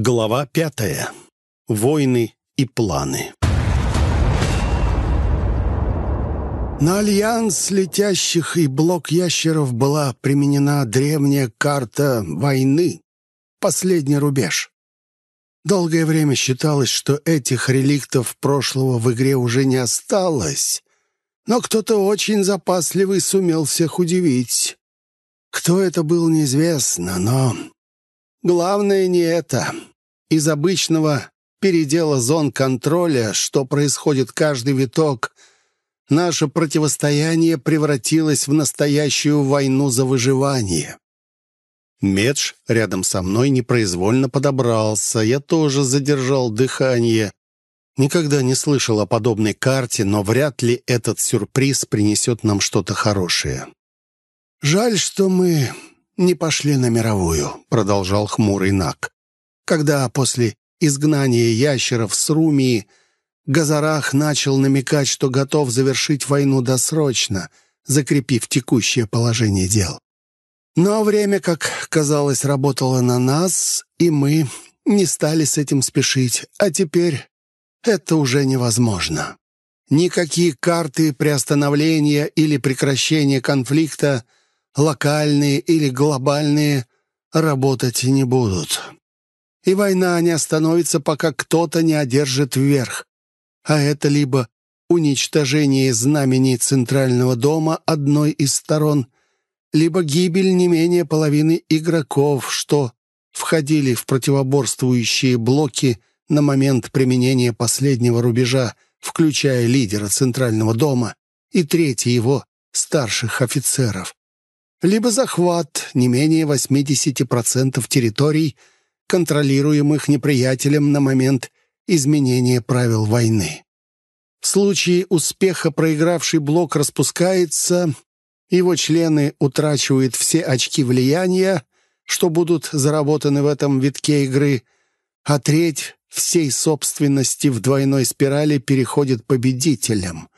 Глава пятая. Войны и планы. На альянс летящих и блок ящеров была применена древняя карта войны, последний рубеж. Долгое время считалось, что этих реликтов прошлого в игре уже не осталось, но кто-то очень запасливый сумел всех удивить. Кто это был, неизвестно, но главное не это. Из обычного передела зон контроля, что происходит каждый виток, наше противостояние превратилось в настоящую войну за выживание. Медж рядом со мной непроизвольно подобрался. Я тоже задержал дыхание. Никогда не слышал о подобной карте, но вряд ли этот сюрприз принесет нам что-то хорошее. «Жаль, что мы не пошли на мировую», — продолжал хмурый Нак когда после изгнания ящеров с Румии Газарах начал намекать, что готов завершить войну досрочно, закрепив текущее положение дел. Но время, как казалось, работало на нас, и мы не стали с этим спешить, а теперь это уже невозможно. Никакие карты приостановления или прекращения конфликта, локальные или глобальные, работать не будут и война не остановится, пока кто-то не одержит верх. А это либо уничтожение знамени Центрального дома одной из сторон, либо гибель не менее половины игроков, что входили в противоборствующие блоки на момент применения последнего рубежа, включая лидера Центрального дома и трети его старших офицеров. Либо захват не менее 80% территорий – контролируемых неприятелем на момент изменения правил войны. В случае успеха проигравший блок распускается, его члены утрачивают все очки влияния, что будут заработаны в этом витке игры, а треть всей собственности в двойной спирали переходит победителям.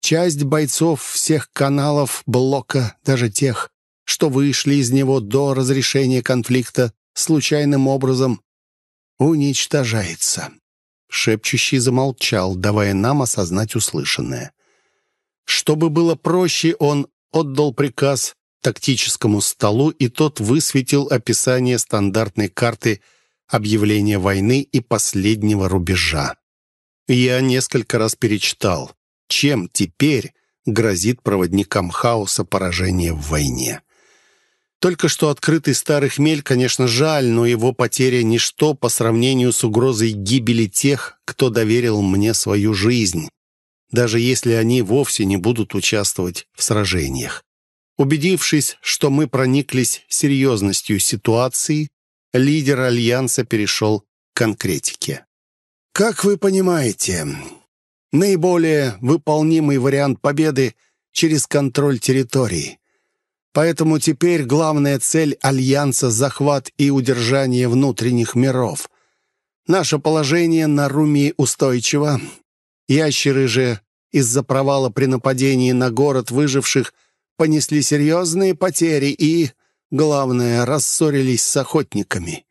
Часть бойцов всех каналов блока, даже тех, что вышли из него до разрешения конфликта, случайным образом уничтожается». Шепчущий замолчал, давая нам осознать услышанное. Чтобы было проще, он отдал приказ тактическому столу, и тот высветил описание стандартной карты объявления войны и последнего рубежа. Я несколько раз перечитал, чем теперь грозит проводникам хаоса поражение в войне. Только что открытый старый хмель, конечно, жаль, но его потеря — ничто по сравнению с угрозой гибели тех, кто доверил мне свою жизнь, даже если они вовсе не будут участвовать в сражениях. Убедившись, что мы прониклись серьезностью ситуации, лидер Альянса перешел к конкретике. «Как вы понимаете, наиболее выполнимый вариант победы через контроль территории — Поэтому теперь главная цель Альянса — захват и удержание внутренних миров. Наше положение на Руми устойчиво. Ящеры же из-за провала при нападении на город выживших понесли серьезные потери и, главное, рассорились с охотниками.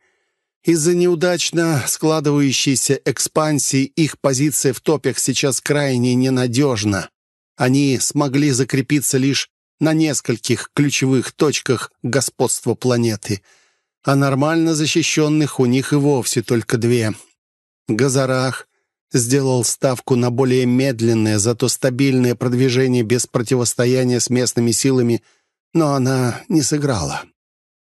Из-за неудачно складывающейся экспансии их позиция в топях сейчас крайне ненадежна. Они смогли закрепиться лишь на нескольких ключевых точках господства планеты, а нормально защищенных у них и вовсе только две. Газарах сделал ставку на более медленное, зато стабильное продвижение без противостояния с местными силами, но она не сыграла.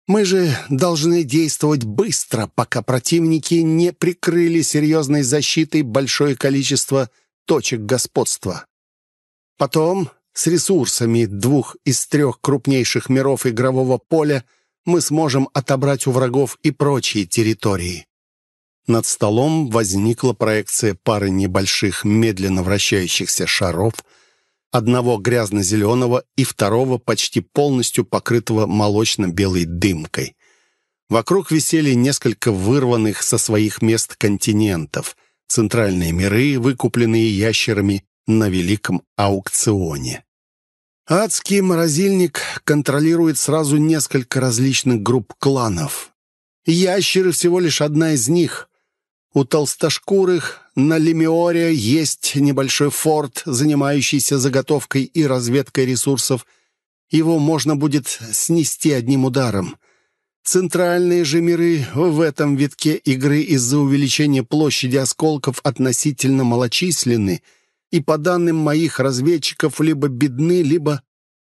Мы же должны действовать быстро, пока противники не прикрыли серьезной защитой большое количество точек господства. Потом с ресурсами двух из трех крупнейших миров игрового поля мы сможем отобрать у врагов и прочие территории. Над столом возникла проекция пары небольших медленно вращающихся шаров, одного грязно-зеленого и второго почти полностью покрытого молочно-белой дымкой. Вокруг висели несколько вырванных со своих мест континентов, центральные миры, выкупленные ящерами на великом аукционе. Адский морозильник контролирует сразу несколько различных групп кланов. Ящеры всего лишь одна из них. У толстошкурых на Лемиоре есть небольшой форт, занимающийся заготовкой и разведкой ресурсов. Его можно будет снести одним ударом. Центральные же миры в этом витке игры из-за увеличения площади осколков относительно малочисленны и, по данным моих разведчиков, либо бедны, либо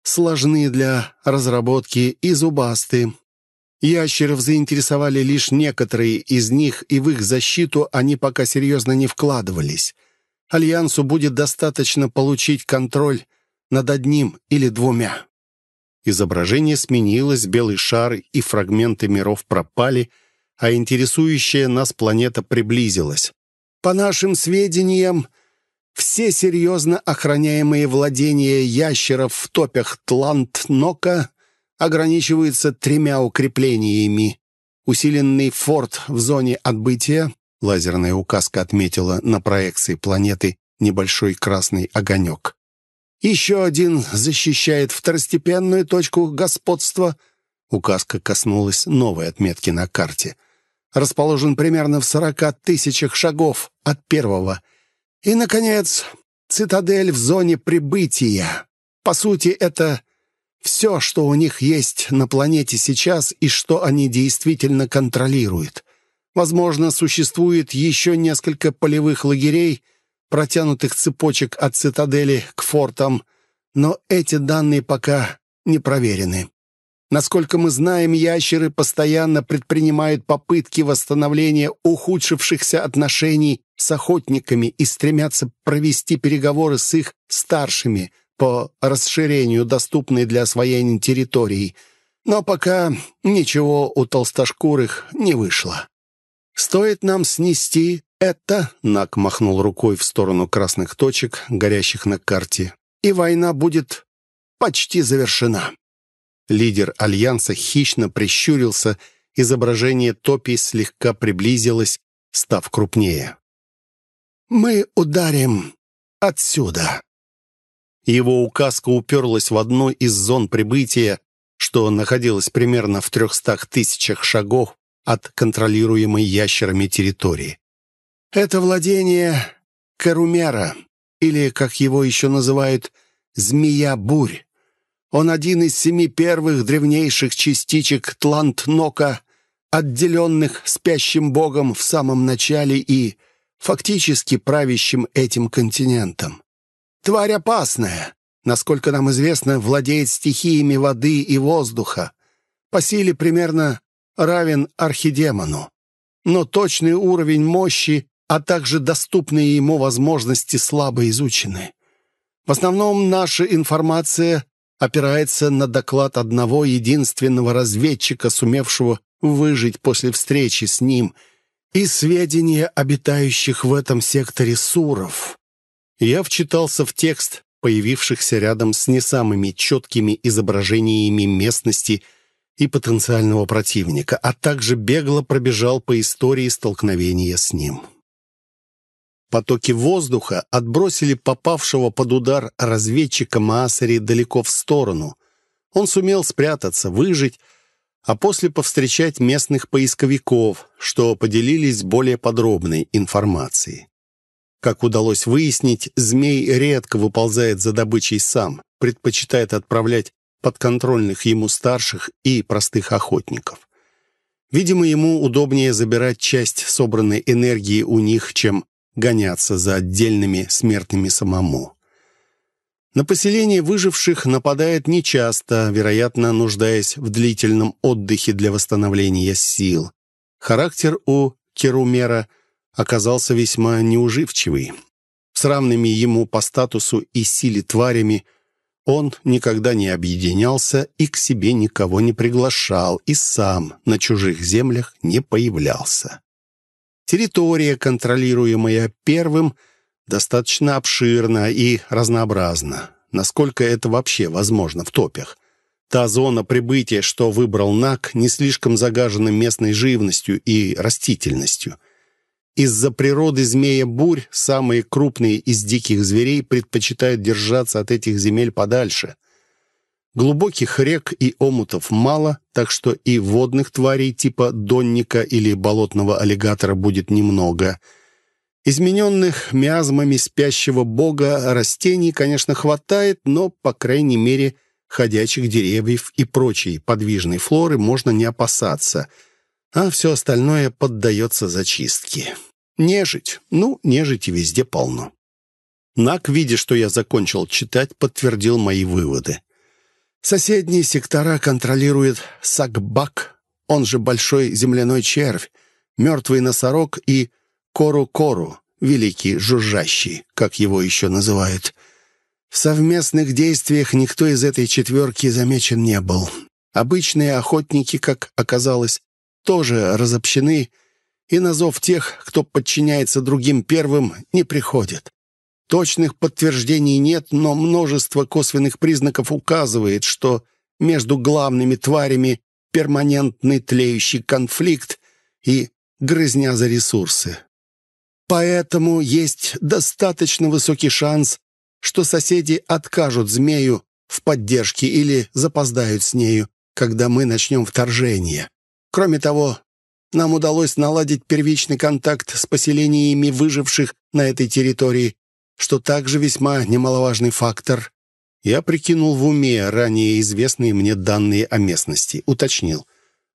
сложны для разработки и зубасты. Ящеров заинтересовали лишь некоторые из них, и в их защиту они пока серьезно не вкладывались. Альянсу будет достаточно получить контроль над одним или двумя. Изображение сменилось, белый шар и фрагменты миров пропали, а интересующая нас планета приблизилась. По нашим сведениям, все серьезно охраняемые владения ящеров в топях Тлант-Нока ограничиваются тремя укреплениями. Усиленный форт в зоне отбытия, лазерная указка отметила на проекции планеты небольшой красный огонек. Еще один защищает второстепенную точку господства. Указка коснулась новой отметки на карте. Расположен примерно в сорока тысячах шагов от первого. И, наконец, цитадель в зоне прибытия. По сути, это все, что у них есть на планете сейчас и что они действительно контролируют. Возможно, существует еще несколько полевых лагерей — протянутых цепочек от цитадели к фортам, но эти данные пока не проверены. Насколько мы знаем, ящеры постоянно предпринимают попытки восстановления ухудшившихся отношений с охотниками и стремятся провести переговоры с их старшими по расширению доступной для освоения территории. Но пока ничего у толстошкурых не вышло. Стоит нам снести это, Нак махнул рукой в сторону красных точек, горящих на карте, и война будет почти завершена. Лидер Альянса хищно прищурился, изображение топи слегка приблизилось, став крупнее. «Мы ударим отсюда». Его указка уперлась в одну из зон прибытия, что находилось примерно в трехстах тысячах шагов от контролируемой ящерами территории. Это владение Карумера, или, как его еще называют, Змея-бурь. Он один из семи первых древнейших частичек Тлантнока, отделенных спящим богом в самом начале и фактически правящим этим континентом. Тварь опасная, насколько нам известно, владеет стихиями воды и воздуха. По силе примерно равен архидемону. Но точный уровень мощи, а также доступные ему возможности слабо изучены. В основном наша информация опирается на доклад одного единственного разведчика, сумевшего выжить после встречи с ним, и сведения обитающих в этом секторе суров. Я вчитался в текст, появившихся рядом с не самыми четкими изображениями местности – и потенциального противника, а также бегло пробежал по истории столкновения с ним. Потоки воздуха отбросили попавшего под удар разведчика Маасари далеко в сторону. Он сумел спрятаться, выжить, а после повстречать местных поисковиков, что поделились более подробной информацией. Как удалось выяснить, змей редко выползает за добычей сам, предпочитает отправлять подконтрольных ему старших и простых охотников. Видимо, ему удобнее забирать часть собранной энергии у них, чем гоняться за отдельными смертными самому. На поселение выживших нападает нечасто, вероятно, нуждаясь в длительном отдыхе для восстановления сил. Характер у Керумера оказался весьма неуживчивый. С равными ему по статусу и силе тварями – он никогда не объединялся и к себе никого не приглашал, и сам на чужих землях не появлялся. Территория, контролируемая первым, достаточно обширна и разнообразна, насколько это вообще возможно в топях. Та зона прибытия, что выбрал НАК, не слишком загажена местной живностью и растительностью – из-за природы змея-бурь самые крупные из диких зверей предпочитают держаться от этих земель подальше. Глубоких рек и омутов мало, так что и водных тварей типа донника или болотного аллигатора будет немного. Измененных миазмами спящего бога растений, конечно, хватает, но, по крайней мере, ходячих деревьев и прочей подвижной флоры можно не опасаться, а все остальное поддается зачистке. Нежить. Ну, нежити везде полно. Нак, видя, что я закончил читать, подтвердил мои выводы. Соседние сектора контролирует Сакбак, он же Большой земляной червь, мертвый носорог и Кору-Кору, великий жужжащий, как его еще называют. В совместных действиях никто из этой четверки замечен не был. Обычные охотники, как оказалось, тоже разобщены, и на зов тех, кто подчиняется другим первым, не приходят. Точных подтверждений нет, но множество косвенных признаков указывает, что между главными тварями перманентный тлеющий конфликт и грызня за ресурсы. Поэтому есть достаточно высокий шанс, что соседи откажут змею в поддержке или запоздают с нею, когда мы начнем вторжение. Кроме того, нам удалось наладить первичный контакт с поселениями выживших на этой территории, что также весьма немаловажный фактор. Я прикинул в уме ранее известные мне данные о местности, уточнил.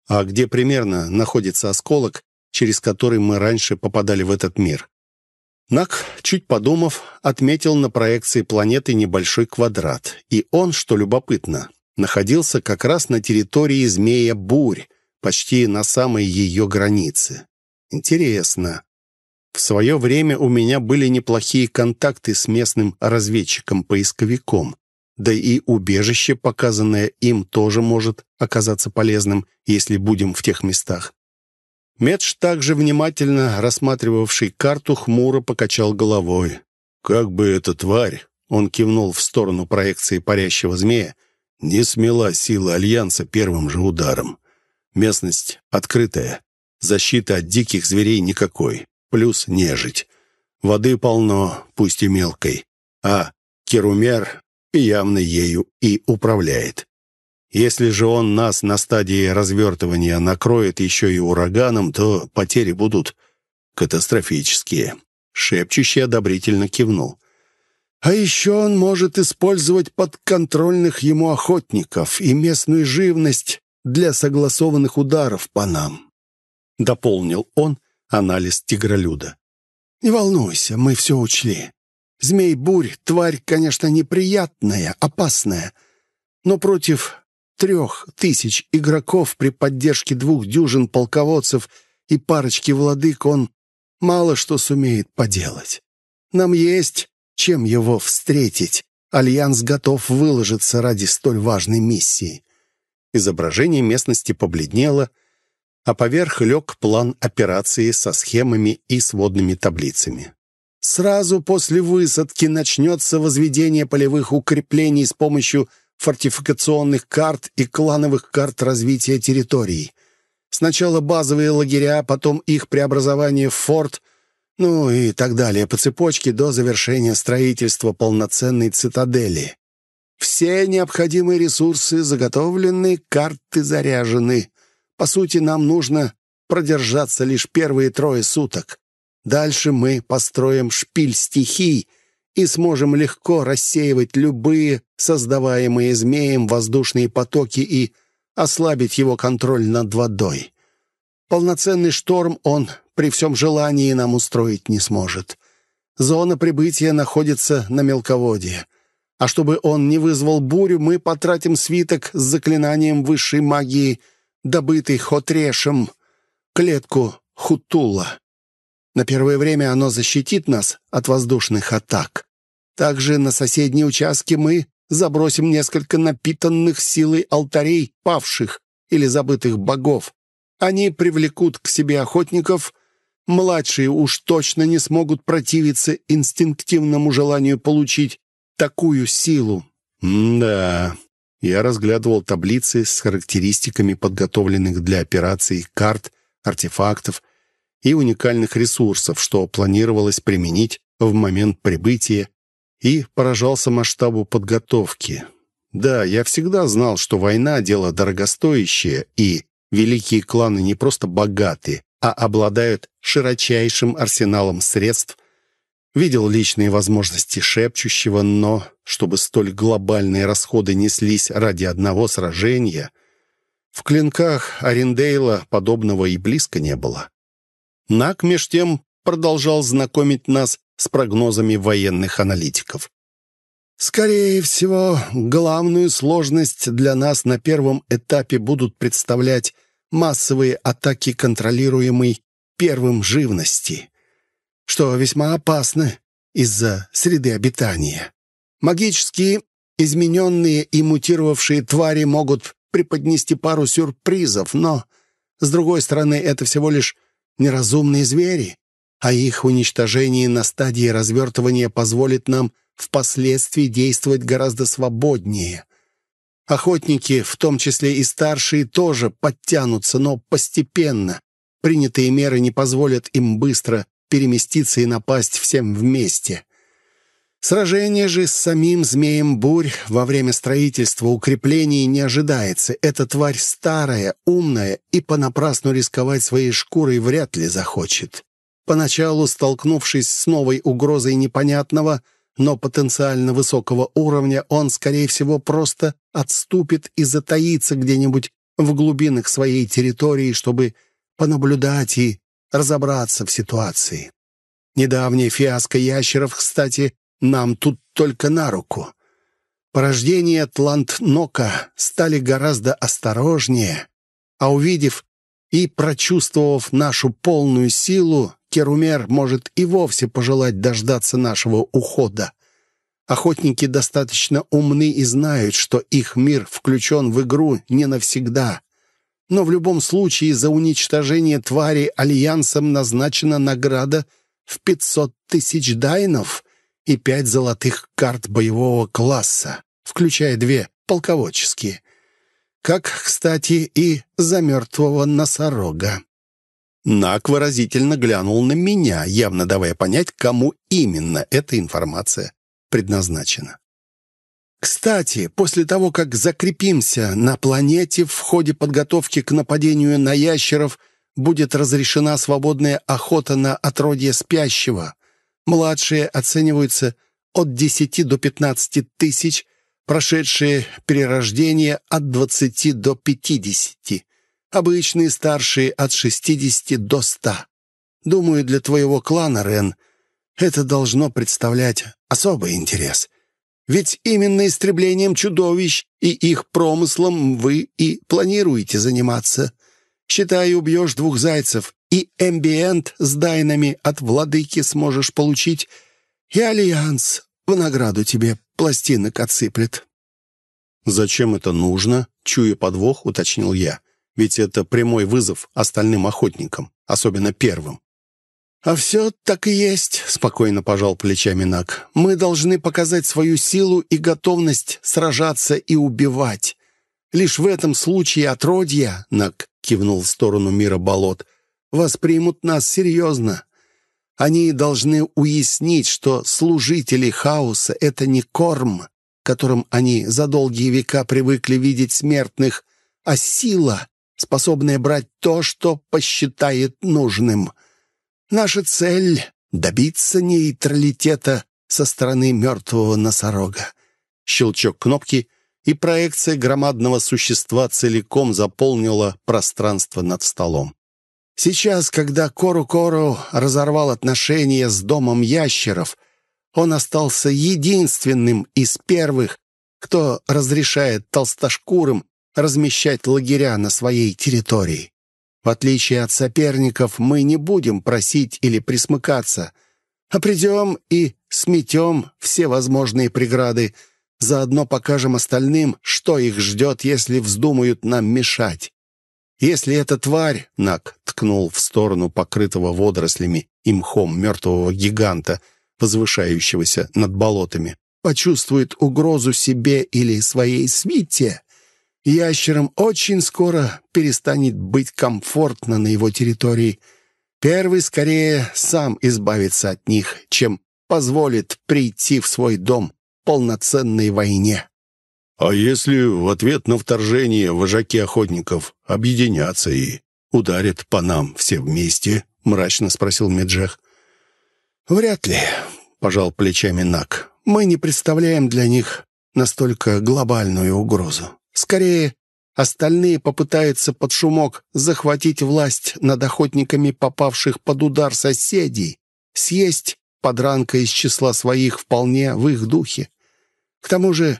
А где примерно находится осколок, через который мы раньше попадали в этот мир? Нак, чуть подумав, отметил на проекции планеты небольшой квадрат. И он, что любопытно, находился как раз на территории змея-бурь, почти на самой ее границе. Интересно. В свое время у меня были неплохие контакты с местным разведчиком-поисковиком. Да и убежище, показанное им, тоже может оказаться полезным, если будем в тех местах. Медж, также внимательно рассматривавший карту, хмуро покачал головой. «Как бы эта тварь...» — он кивнул в сторону проекции парящего змея, не смела силы Альянса первым же ударом. Местность открытая, защиты от диких зверей никакой плюс нежить. Воды полно, пусть и мелкой, а Керумер явно ею и управляет. Если же он нас на стадии развертывания накроет еще и ураганом, то потери будут катастрофические. Шепчущий одобрительно кивнул. А еще он может использовать подконтрольных ему охотников и местную живность для согласованных ударов по нам. Дополнил он, анализ тигролюда. «Не волнуйся, мы все учли. Змей-бурь — тварь, конечно, неприятная, опасная, но против трех тысяч игроков при поддержке двух дюжин полководцев и парочки владык он мало что сумеет поделать. Нам есть чем его встретить. Альянс готов выложиться ради столь важной миссии». Изображение местности побледнело, а поверх лег план операции со схемами и сводными таблицами. Сразу после высадки начнется возведение полевых укреплений с помощью фортификационных карт и клановых карт развития территорий. Сначала базовые лагеря, потом их преобразование в форт, ну и так далее по цепочке до завершения строительства полноценной цитадели. Все необходимые ресурсы заготовлены, карты заряжены. По сути, нам нужно продержаться лишь первые трое суток. Дальше мы построим шпиль стихий и сможем легко рассеивать любые создаваемые змеем воздушные потоки и ослабить его контроль над водой. Полноценный шторм он при всем желании нам устроить не сможет. Зона прибытия находится на мелководье. А чтобы он не вызвал бурю, мы потратим свиток с заклинанием высшей магии — добытый Хотрешем, клетку Хутула. На первое время оно защитит нас от воздушных атак. Также на соседние участки мы забросим несколько напитанных силой алтарей павших или забытых богов. Они привлекут к себе охотников. Младшие уж точно не смогут противиться инстинктивному желанию получить такую силу. М да, я разглядывал таблицы с характеристиками подготовленных для операций карт, артефактов и уникальных ресурсов, что планировалось применить в момент прибытия, и поражался масштабу подготовки. Да, я всегда знал, что война — дело дорогостоящее, и великие кланы не просто богаты, а обладают широчайшим арсеналом средств. Видел личные возможности шепчущего, но чтобы столь глобальные расходы неслись ради одного сражения, в клинках Арендейла подобного и близко не было. Нак, меж тем, продолжал знакомить нас с прогнозами военных аналитиков. Скорее всего, главную сложность для нас на первом этапе будут представлять массовые атаки контролируемой первым живности, что весьма опасно из-за среды обитания. Магические измененные и мутировавшие твари могут преподнести пару сюрпризов, но, с другой стороны, это всего лишь неразумные звери, а их уничтожение на стадии развертывания позволит нам впоследствии действовать гораздо свободнее. Охотники, в том числе и старшие, тоже подтянутся, но постепенно. Принятые меры не позволят им быстро переместиться и напасть всем вместе. Сражение же с самим змеем бурь во время строительства укреплений не ожидается. Эта тварь старая, умная и понапрасну рисковать своей шкурой вряд ли захочет. Поначалу, столкнувшись с новой угрозой непонятного, но потенциально высокого уровня, он, скорее всего, просто отступит и затаится где-нибудь в глубинах своей территории, чтобы понаблюдать и разобраться в ситуации. Недавняя фиаско ящеров, кстати, нам тут только на руку. Порождения Тлантнока стали гораздо осторожнее, а увидев и прочувствовав нашу полную силу, Керумер может и вовсе пожелать дождаться нашего ухода. Охотники достаточно умны и знают, что их мир включен в игру не навсегда. Но в любом случае за уничтожение твари Альянсом назначена награда в 500 тысяч дайнов и пять золотых карт боевого класса, включая две полководческие. Как, кстати, и за мертвого носорога. Нак выразительно глянул на меня, явно давая понять, кому именно эта информация предназначена. Кстати, после того, как закрепимся на планете, в ходе подготовки к нападению на ящеров будет разрешена свободная охота на отродье спящего. Младшие оцениваются от 10 до 15 тысяч, прошедшие перерождение от 20 до 50 обычные старшие от 60 до 100. Думаю, для твоего клана, Рен, это должно представлять особый интерес. Ведь именно истреблением чудовищ и их промыслом вы и планируете заниматься. Считай, убьешь двух зайцев, и эмбиент с дайнами от владыки сможешь получить, и альянс в награду тебе пластинок отсыплет». «Зачем это нужно?» — чуя подвох, уточнил я ведь это прямой вызов остальным охотникам, особенно первым. «А все так и есть», — спокойно пожал плечами Нак. «Мы должны показать свою силу и готовность сражаться и убивать. Лишь в этом случае отродья, — Нак кивнул в сторону мира болот, — воспримут нас серьезно. Они должны уяснить, что служители хаоса — это не корм, которым они за долгие века привыкли видеть смертных, а сила, способная брать то, что посчитает нужным. Наша цель — добиться нейтралитета со стороны мертвого носорога. Щелчок кнопки, и проекция громадного существа целиком заполнила пространство над столом. Сейчас, когда Кору-Кору разорвал отношения с домом ящеров, он остался единственным из первых, кто разрешает толстошкурым размещать лагеря на своей территории. В отличие от соперников, мы не будем просить или присмыкаться, а придем и сметем все возможные преграды, заодно покажем остальным, что их ждет, если вздумают нам мешать. Если эта тварь, Нак ткнул в сторону покрытого водорослями и мхом мертвого гиганта, возвышающегося над болотами, почувствует угрозу себе или своей свите, ящерам очень скоро перестанет быть комфортно на его территории. Первый скорее сам избавится от них, чем позволит прийти в свой дом полноценной войне. «А если в ответ на вторжение вожаки охотников объединятся и ударят по нам все вместе?» — мрачно спросил Меджех. «Вряд ли», — пожал плечами Нак. «Мы не представляем для них настолько глобальную угрозу. Скорее, остальные попытаются под шумок захватить власть над охотниками, попавших под удар соседей, съесть подранка из числа своих вполне в их духе. К тому же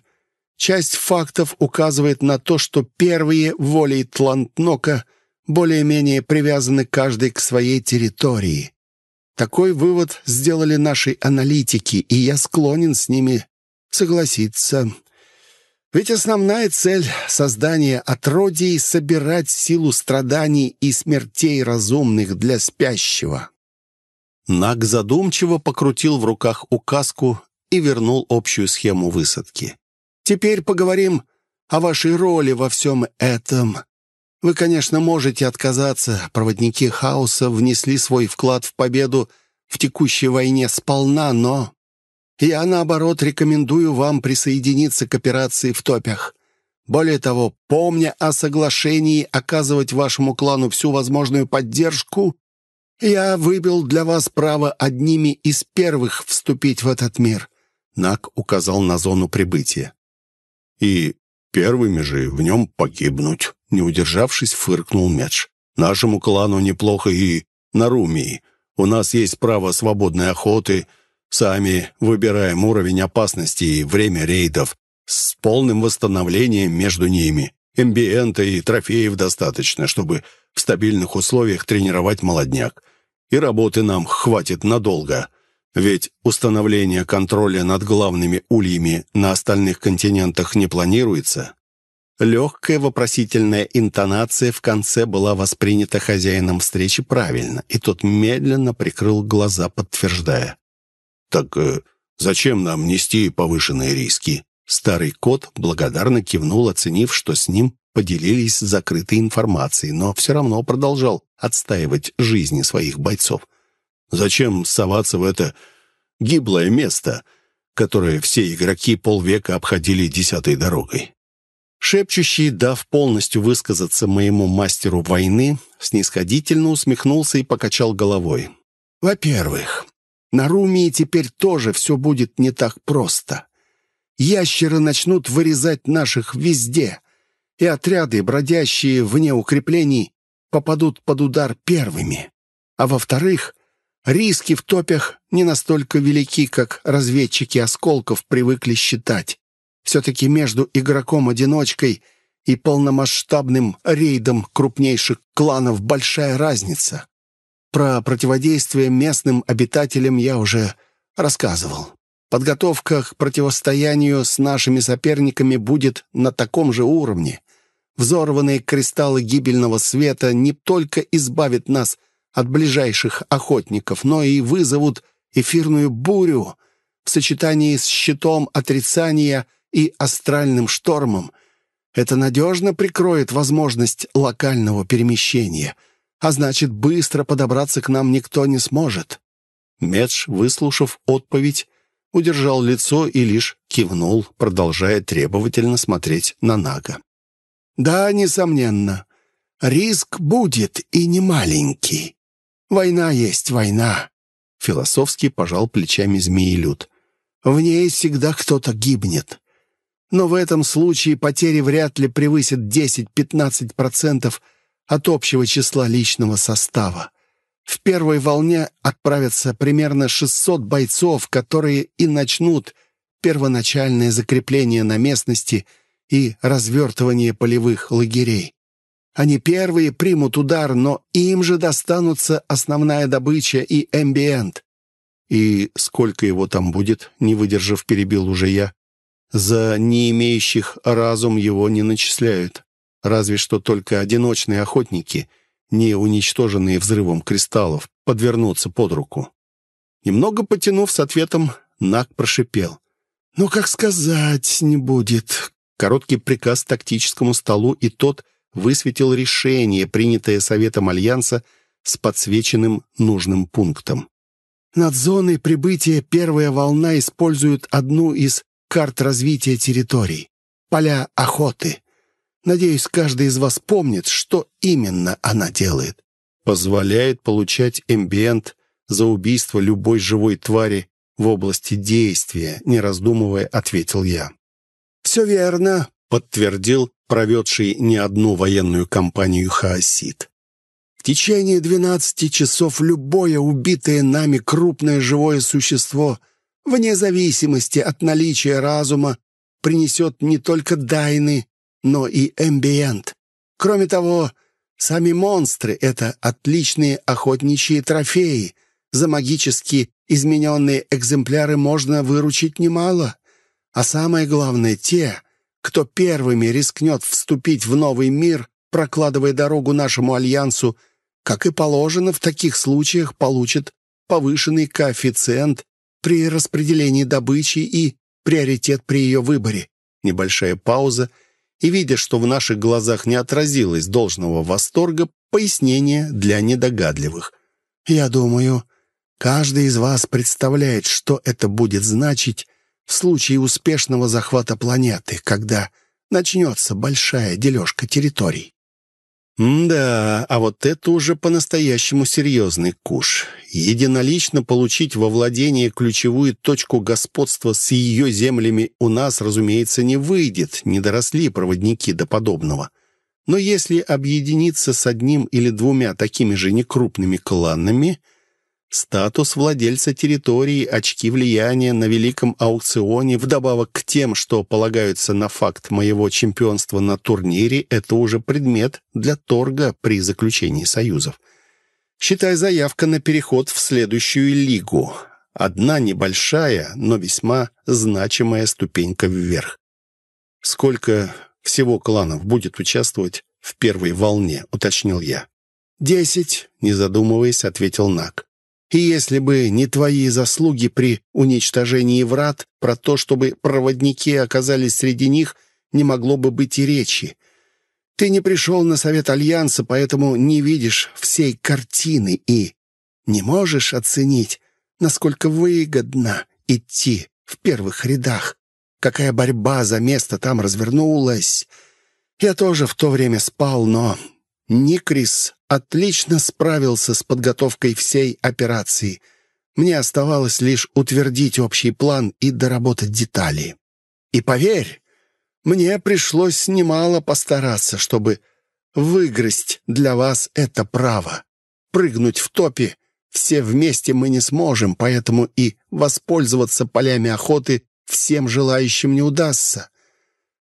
Часть фактов указывает на то, что первые волей Тлантнока более-менее привязаны каждый к своей территории. Такой вывод сделали наши аналитики, и я склонен с ними согласиться. Ведь основная цель создания отродий — собирать силу страданий и смертей разумных для спящего. Наг задумчиво покрутил в руках указку и вернул общую схему высадки. Теперь поговорим о вашей роли во всем этом. Вы, конечно, можете отказаться. Проводники хаоса внесли свой вклад в победу в текущей войне сполна, но... Я, наоборот, рекомендую вам присоединиться к операции в топях. Более того, помня о соглашении оказывать вашему клану всю возможную поддержку, я выбил для вас право одними из первых вступить в этот мир». Нак указал на зону прибытия и первыми же в нем погибнуть», — не удержавшись, фыркнул Медж. «Нашему клану неплохо и на Румии. У нас есть право свободной охоты. Сами выбираем уровень опасности и время рейдов с полным восстановлением между ними. Эмбиента и трофеев достаточно, чтобы в стабильных условиях тренировать молодняк. И работы нам хватит надолго. Ведь установление контроля над главными ульями на остальных континентах не планируется. Легкая вопросительная интонация в конце была воспринята хозяином встречи правильно, и тот медленно прикрыл глаза, подтверждая. «Так э, зачем нам нести повышенные риски?» Старый кот благодарно кивнул, оценив, что с ним поделились закрытой информацией, но все равно продолжал отстаивать жизни своих бойцов. Зачем соваться в это гиблое место, которое все игроки полвека обходили десятой дорогой? Шепчущий, дав полностью высказаться моему мастеру войны, снисходительно усмехнулся и покачал головой. «Во-первых, на Румии теперь тоже все будет не так просто. Ящеры начнут вырезать наших везде, и отряды, бродящие вне укреплений, попадут под удар первыми. А во-вторых, Риски в топях не настолько велики, как разведчики осколков привыкли считать. Все-таки между игроком-одиночкой и полномасштабным рейдом крупнейших кланов большая разница. Про противодействие местным обитателям я уже рассказывал. Подготовка к противостоянию с нашими соперниками будет на таком же уровне. Взорванные кристаллы гибельного света не только избавят нас от ближайших охотников, но и вызовут эфирную бурю в сочетании с щитом отрицания и астральным штормом. Это надежно прикроет возможность локального перемещения, а значит, быстро подобраться к нам никто не сможет». Медж, выслушав отповедь, удержал лицо и лишь кивнул, продолжая требовательно смотреть на Нага. «Да, несомненно, риск будет и не маленький. Война есть война. Философски пожал плечами змеелюд. В ней всегда кто-то гибнет. Но в этом случае потери вряд ли превысят 10-15% от общего числа личного состава. В первой волне отправятся примерно 600 бойцов, которые и начнут первоначальное закрепление на местности и развертывание полевых лагерей. Они первые примут удар, но им же достанутся основная добыча и эмбиент. И сколько его там будет, не выдержав, перебил уже я. За не имеющих разум его не начисляют. Разве что только одиночные охотники, не уничтоженные взрывом кристаллов, подвернутся под руку. Немного потянув с ответом, Нак прошипел. «Ну, как сказать, не будет». Короткий приказ тактическому столу, и тот — высветил решение, принятое Советом Альянса с подсвеченным нужным пунктом. Над зоной прибытия первая волна использует одну из карт развития территорий. поля охоты. Надеюсь, каждый из вас помнит, что именно она делает. Позволяет получать эмбиент за убийство любой живой твари в области действия, не раздумывая, ответил я. «Все верно», — подтвердил проведший не одну военную кампанию Хаосид. В течение двенадцати часов любое убитое нами крупное живое существо, вне зависимости от наличия разума, принесет не только дайны, но и эмбиент. Кроме того, сами монстры — это отличные охотничьи трофеи. За магически измененные экземпляры можно выручить немало. А самое главное, те, кто первыми рискнет вступить в новый мир, прокладывая дорогу нашему альянсу, как и положено в таких случаях, получат повышенный коэффициент при распределении добычи и приоритет при ее выборе. Небольшая пауза, и, видя, что в наших глазах не отразилось должного восторга, пояснение для недогадливых. «Я думаю, каждый из вас представляет, что это будет значить в случае успешного захвата планеты, когда начнется большая дележка территорий. Да, а вот это уже по-настоящему серьезный куш. Единолично получить во владение ключевую точку господства с ее землями у нас, разумеется, не выйдет, не доросли проводники до подобного. Но если объединиться с одним или двумя такими же некрупными кланами – Статус владельца территории, очки влияния на великом аукционе, вдобавок к тем, что полагаются на факт моего чемпионства на турнире, это уже предмет для торга при заключении союзов. Считай заявка на переход в следующую лигу. Одна небольшая, но весьма значимая ступенька вверх. Сколько всего кланов будет участвовать в первой волне, уточнил я. «Десять», — не задумываясь, ответил Нак. И если бы не твои заслуги при уничтожении врат, про то, чтобы проводники оказались среди них, не могло бы быть и речи. Ты не пришел на совет Альянса, поэтому не видишь всей картины и не можешь оценить, насколько выгодно идти в первых рядах, какая борьба за место там развернулась. Я тоже в то время спал, но Никрис отлично справился с подготовкой всей операции. Мне оставалось лишь утвердить общий план и доработать детали. И поверь, мне пришлось немало постараться, чтобы выгрызть для вас это право. Прыгнуть в топе все вместе мы не сможем, поэтому и воспользоваться полями охоты всем желающим не удастся.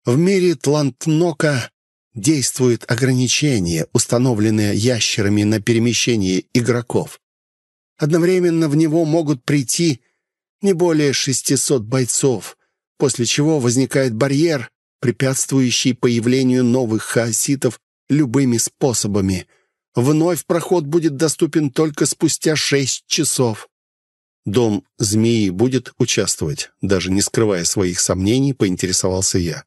В мире Тлантнока действует ограничение, установленное ящерами на перемещение игроков. Одновременно в него могут прийти не более 600 бойцов, после чего возникает барьер, препятствующий появлению новых хаоситов любыми способами. Вновь проход будет доступен только спустя 6 часов. Дом змеи будет участвовать, даже не скрывая своих сомнений, поинтересовался я.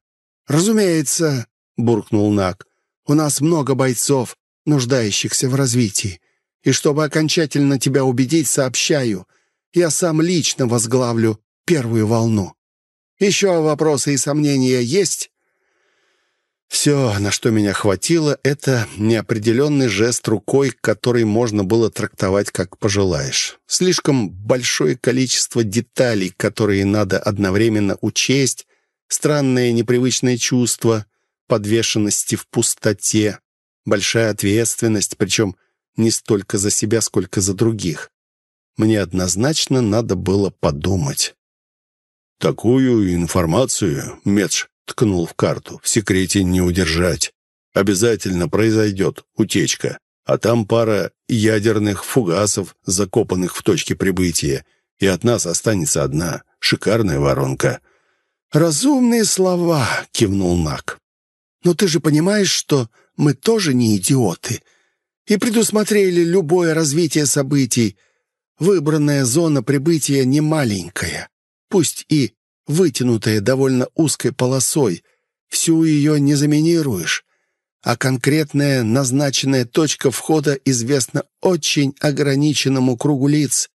«Разумеется, — буркнул Нак. «У нас много бойцов, нуждающихся в развитии. И чтобы окончательно тебя убедить, сообщаю, я сам лично возглавлю первую волну. Еще вопросы и сомнения есть?» Все, на что меня хватило, это неопределенный жест рукой, который можно было трактовать как пожелаешь. Слишком большое количество деталей, которые надо одновременно учесть, странное непривычное чувство, подвешенности в пустоте, большая ответственность, причем не столько за себя, сколько за других. Мне однозначно надо было подумать. «Такую информацию, Медж ткнул в карту, в секрете не удержать. Обязательно произойдет утечка, а там пара ядерных фугасов, закопанных в точке прибытия, и от нас останется одна шикарная воронка». «Разумные слова», — кивнул Нак. Но ты же понимаешь, что мы тоже не идиоты и предусмотрели любое развитие событий. Выбранная зона прибытия не маленькая, пусть и вытянутая довольно узкой полосой. Всю ее не заминируешь, а конкретная назначенная точка входа известна очень ограниченному кругу лиц.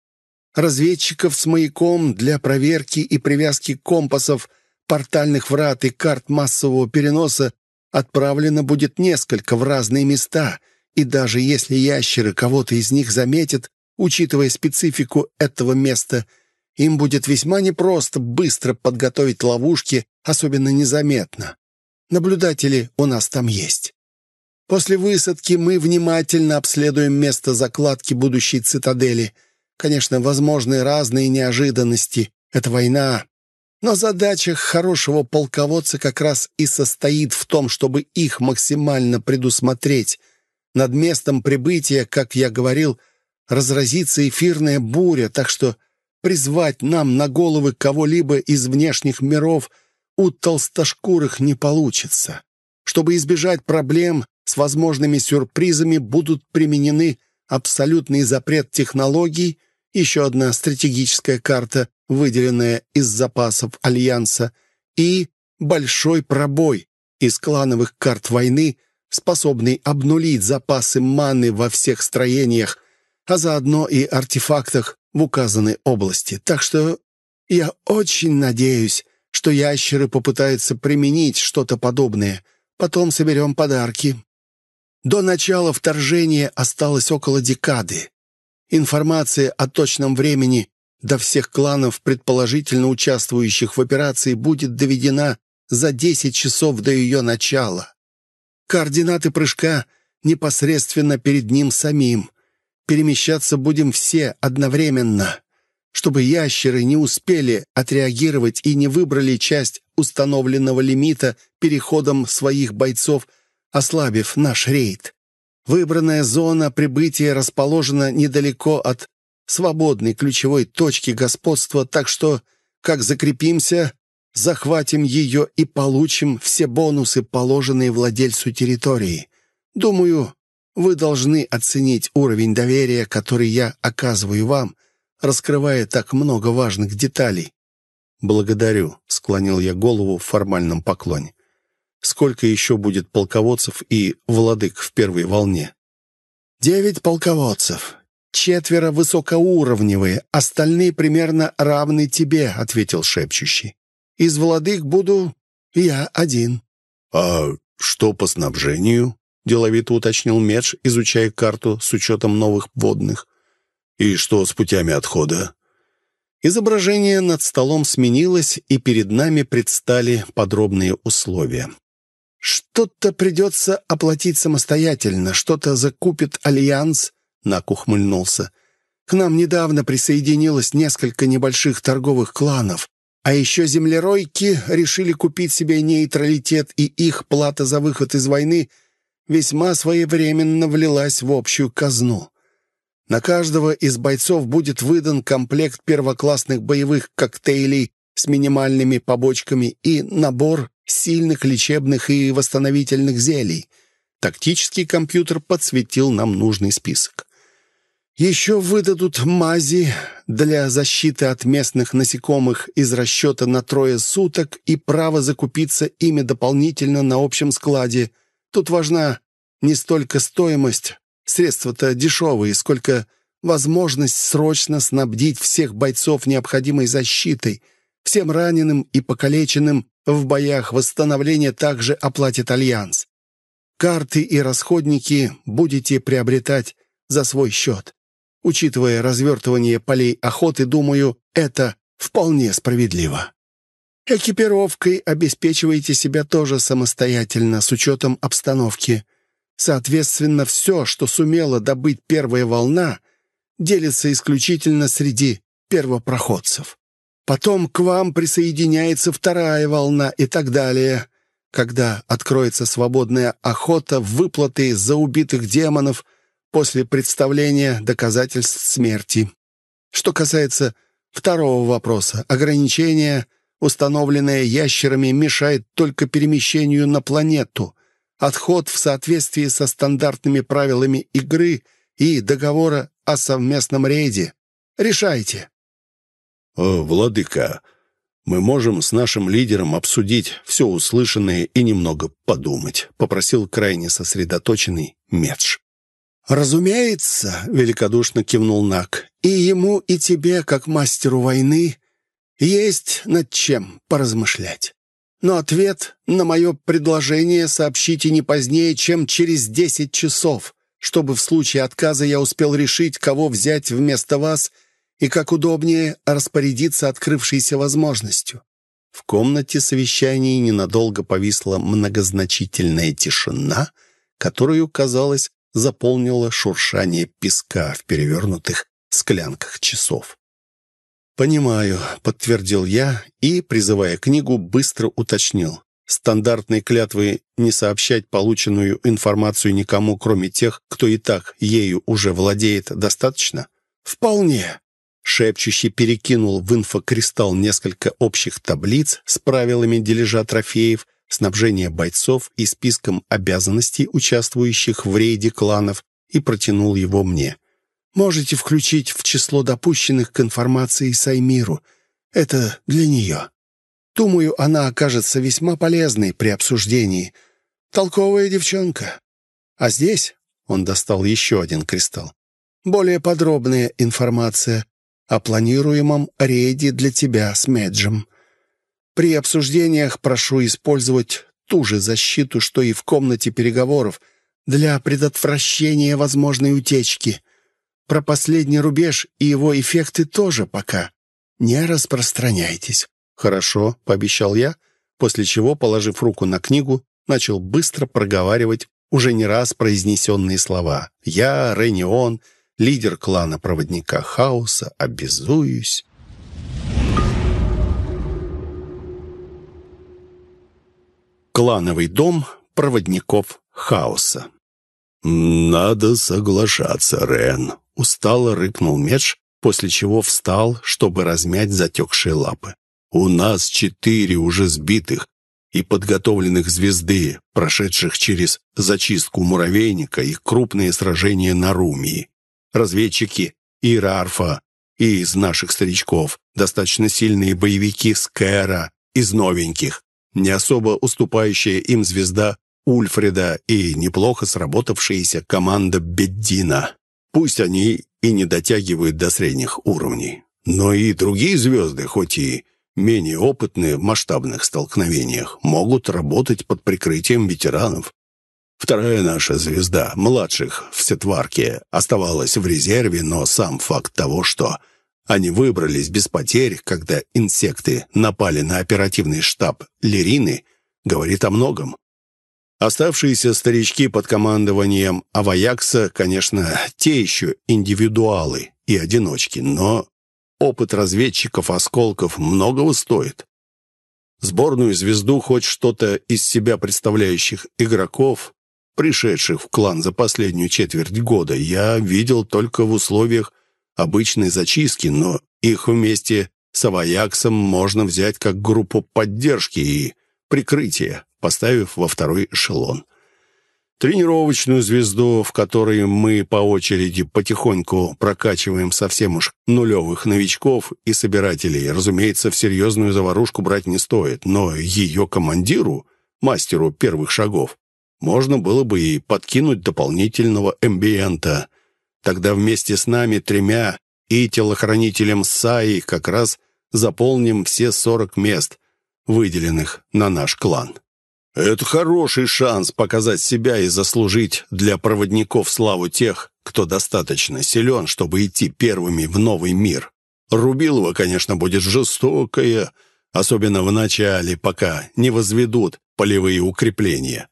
Разведчиков с маяком для проверки и привязки компасов портальных врат и карт массового переноса отправлено будет несколько в разные места, и даже если ящеры кого-то из них заметят, учитывая специфику этого места, им будет весьма непросто быстро подготовить ловушки, особенно незаметно. Наблюдатели у нас там есть. После высадки мы внимательно обследуем место закладки будущей цитадели. Конечно, возможны разные неожиданности. Это война. Но задача хорошего полководца как раз и состоит в том, чтобы их максимально предусмотреть. Над местом прибытия, как я говорил, разразится эфирная буря, так что призвать нам на головы кого-либо из внешних миров у толстошкурых не получится. Чтобы избежать проблем, с возможными сюрпризами будут применены абсолютный запрет технологий, еще одна стратегическая карта, выделенная из запасов Альянса, и большой пробой из клановых карт войны, способный обнулить запасы маны во всех строениях, а заодно и артефактах в указанной области. Так что я очень надеюсь, что ящеры попытаются применить что-то подобное. Потом соберем подарки. До начала вторжения осталось около декады. Информация о точном времени до всех кланов, предположительно участвующих в операции, будет доведена за 10 часов до ее начала. Координаты прыжка непосредственно перед ним самим. Перемещаться будем все одновременно, чтобы ящеры не успели отреагировать и не выбрали часть установленного лимита переходом своих бойцов – ослабив наш рейд. Выбранная зона прибытия расположена недалеко от свободной ключевой точки господства, так что, как закрепимся, захватим ее и получим все бонусы, положенные владельцу территории. Думаю, вы должны оценить уровень доверия, который я оказываю вам, раскрывая так много важных деталей. «Благодарю», — склонил я голову в формальном поклоне. Сколько еще будет полководцев и владык в первой волне? Девять полководцев. Четверо высокоуровневые, остальные примерно равны тебе, ответил шепчущий. Из владык буду я один. А что по снабжению? Деловито уточнил Медж, изучая карту с учетом новых водных. И что с путями отхода? Изображение над столом сменилось, и перед нами предстали подробные условия. «Что-то придется оплатить самостоятельно, что-то закупит Альянс», — Нак ухмыльнулся. «К нам недавно присоединилось несколько небольших торговых кланов, а еще землеройки решили купить себе нейтралитет, и их плата за выход из войны весьма своевременно влилась в общую казну. На каждого из бойцов будет выдан комплект первоклассных боевых коктейлей с минимальными побочками и набор сильных лечебных и восстановительных зелий. Тактический компьютер подсветил нам нужный список. Еще выдадут мази для защиты от местных насекомых из расчета на трое суток и право закупиться ими дополнительно на общем складе. Тут важна не столько стоимость, средства-то дешевые, сколько возможность срочно снабдить всех бойцов необходимой защитой, всем раненым и покалеченным в боях восстановление также оплатит Альянс. Карты и расходники будете приобретать за свой счет. Учитывая развертывание полей охоты, думаю, это вполне справедливо. Экипировкой обеспечиваете себя тоже самостоятельно, с учетом обстановки. Соответственно, все, что сумела добыть первая волна, делится исключительно среди первопроходцев. Потом к вам присоединяется вторая волна и так далее. Когда откроется свободная охота, выплаты за убитых демонов после представления доказательств смерти. Что касается второго вопроса, ограничение, установленное ящерами, мешает только перемещению на планету. Отход в соответствии со стандартными правилами игры и договора о совместном рейде. Решайте. «Владыка, мы можем с нашим лидером обсудить все услышанное и немного подумать», попросил крайне сосредоточенный Медж. «Разумеется», — великодушно кивнул Нак, «и ему, и тебе, как мастеру войны, есть над чем поразмышлять». но ответ на мое предложение сообщите не позднее, чем через десять часов, чтобы в случае отказа я успел решить, кого взять вместо вас и как удобнее распорядиться открывшейся возможностью». В комнате совещаний ненадолго повисла многозначительная тишина, которую, казалось, заполнило шуршание песка в перевернутых склянках часов. «Понимаю», — подтвердил я и, призывая книгу, быстро уточнил. «Стандартной клятвы не сообщать полученную информацию никому, кроме тех, кто и так ею уже владеет, достаточно?» «Вполне», Шепчущий перекинул в инфокристалл несколько общих таблиц с правилами дележа трофеев, снабжения бойцов и списком обязанностей участвующих в рейде кланов и протянул его мне. «Можете включить в число допущенных к информации Саймиру. Это для нее. Думаю, она окажется весьма полезной при обсуждении. Толковая девчонка. А здесь...» — он достал еще один кристалл. «Более подробная информация о планируемом рейде для тебя с Меджем. При обсуждениях прошу использовать ту же защиту, что и в комнате переговоров, для предотвращения возможной утечки. Про последний рубеж и его эффекты тоже пока не распространяйтесь». «Хорошо», — пообещал я, после чего, положив руку на книгу, начал быстро проговаривать уже не раз произнесенные слова. «Я, Ренион, лидер клана проводника хаоса, обязуюсь. Клановый дом проводников хаоса. «Надо соглашаться, Рен», — устало рыкнул Медж, после чего встал, чтобы размять затекшие лапы. «У нас четыре уже сбитых и подготовленных звезды, прошедших через зачистку муравейника и крупные сражения на Румии разведчики Ирарфа и из наших старичков, достаточно сильные боевики Скэра из новеньких, не особо уступающая им звезда Ульфреда и неплохо сработавшаяся команда Беддина. Пусть они и не дотягивают до средних уровней. Но и другие звезды, хоть и менее опытные в масштабных столкновениях, могут работать под прикрытием ветеранов. Вторая наша звезда, младших в Сетварке, оставалась в резерве, но сам факт того, что они выбрались без потерь, когда инсекты напали на оперативный штаб Лерины, говорит о многом. Оставшиеся старички под командованием Аваякса, конечно, те еще индивидуалы и одиночки, но опыт разведчиков осколков многого стоит. Сборную звезду хоть что-то из себя представляющих игроков пришедших в клан за последнюю четверть года, я видел только в условиях обычной зачистки, но их вместе с Аваяксом можно взять как группу поддержки и прикрытия, поставив во второй эшелон. Тренировочную звезду, в которой мы по очереди потихоньку прокачиваем совсем уж нулевых новичков и собирателей, разумеется, в серьезную заварушку брать не стоит, но ее командиру, мастеру первых шагов, можно было бы и подкинуть дополнительного эмбиента. Тогда вместе с нами тремя и телохранителем Саи как раз заполним все сорок мест, выделенных на наш клан. Это хороший шанс показать себя и заслужить для проводников славу тех, кто достаточно силен, чтобы идти первыми в новый мир. Рубилова, конечно, будет жестокая, особенно в начале, пока не возведут полевые укрепления.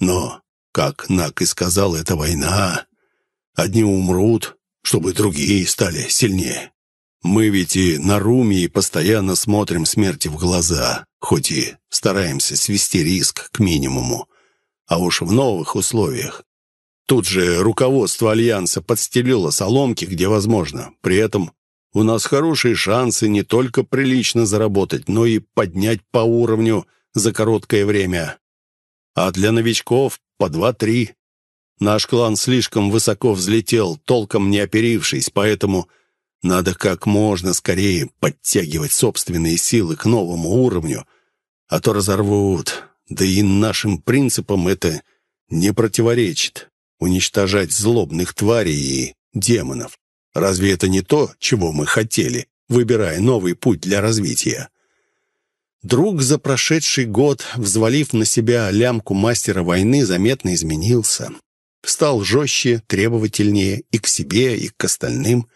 Но, как Нак и сказал, это война. Одни умрут, чтобы другие стали сильнее. Мы ведь и на Румии постоянно смотрим смерти в глаза, хоть и стараемся свести риск к минимуму. А уж в новых условиях. Тут же руководство Альянса подстелило соломки, где возможно. При этом у нас хорошие шансы не только прилично заработать, но и поднять по уровню за короткое время а для новичков по два-три. Наш клан слишком высоко взлетел, толком не оперившись, поэтому надо как можно скорее подтягивать собственные силы к новому уровню, а то разорвут. Да и нашим принципам это не противоречит. Уничтожать злобных тварей и демонов. Разве это не то, чего мы хотели, выбирая новый путь для развития? Друг за прошедший год, взвалив на себя лямку мастера войны, заметно изменился. Стал жестче, требовательнее и к себе, и к остальным.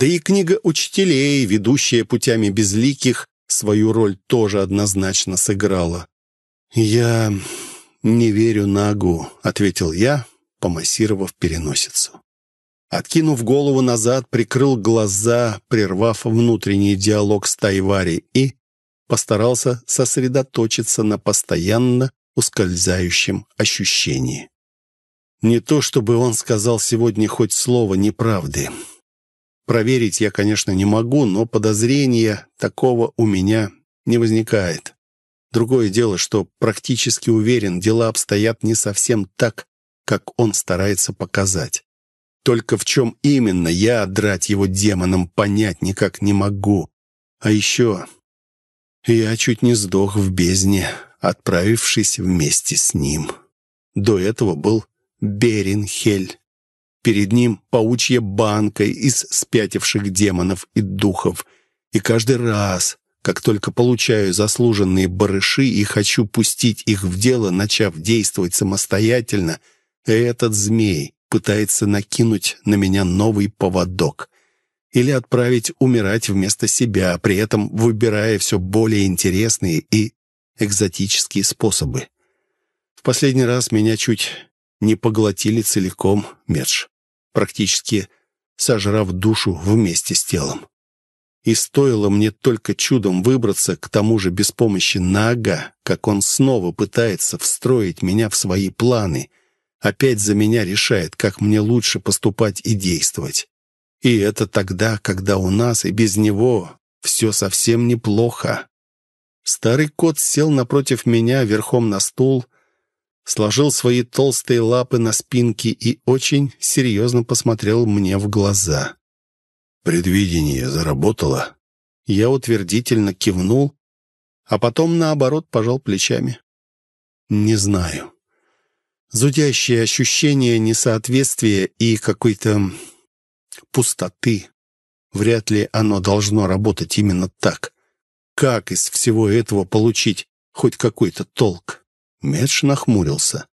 Да и книга учителей, ведущая путями безликих, свою роль тоже однозначно сыграла. «Я не верю Нагу», — ответил я, помассировав переносицу. Откинув голову назад, прикрыл глаза, прервав внутренний диалог с Тайвари и постарался сосредоточиться на постоянно ускользающем ощущении. Не то чтобы он сказал сегодня хоть слово неправды. Проверить я, конечно, не могу, но подозрения такого у меня не возникает. Другое дело, что практически уверен, дела обстоят не совсем так, как он старается показать. Только в чем именно я драть его демоном понять никак не могу. А еще я чуть не сдох в бездне, отправившись вместе с ним. До этого был Беринхель. Перед ним паучья банка из спятивших демонов и духов. И каждый раз, как только получаю заслуженные барыши и хочу пустить их в дело, начав действовать самостоятельно, этот змей пытается накинуть на меня новый поводок или отправить умирать вместо себя, при этом выбирая все более интересные и экзотические способы. В последний раз меня чуть не поглотили целиком Медж, практически сожрав душу вместе с телом. И стоило мне только чудом выбраться, к тому же без помощи Нага, как он снова пытается встроить меня в свои планы, опять за меня решает, как мне лучше поступать и действовать. И это тогда, когда у нас и без него все совсем неплохо. Старый кот сел напротив меня верхом на стул, сложил свои толстые лапы на спинке и очень серьезно посмотрел мне в глаза. «Предвидение заработало?» Я утвердительно кивнул, а потом, наоборот, пожал плечами. «Не знаю. Зудящее ощущение несоответствия и какой-то пустоты. Вряд ли оно должно работать именно так. Как из всего этого получить хоть какой-то толк? Медж нахмурился.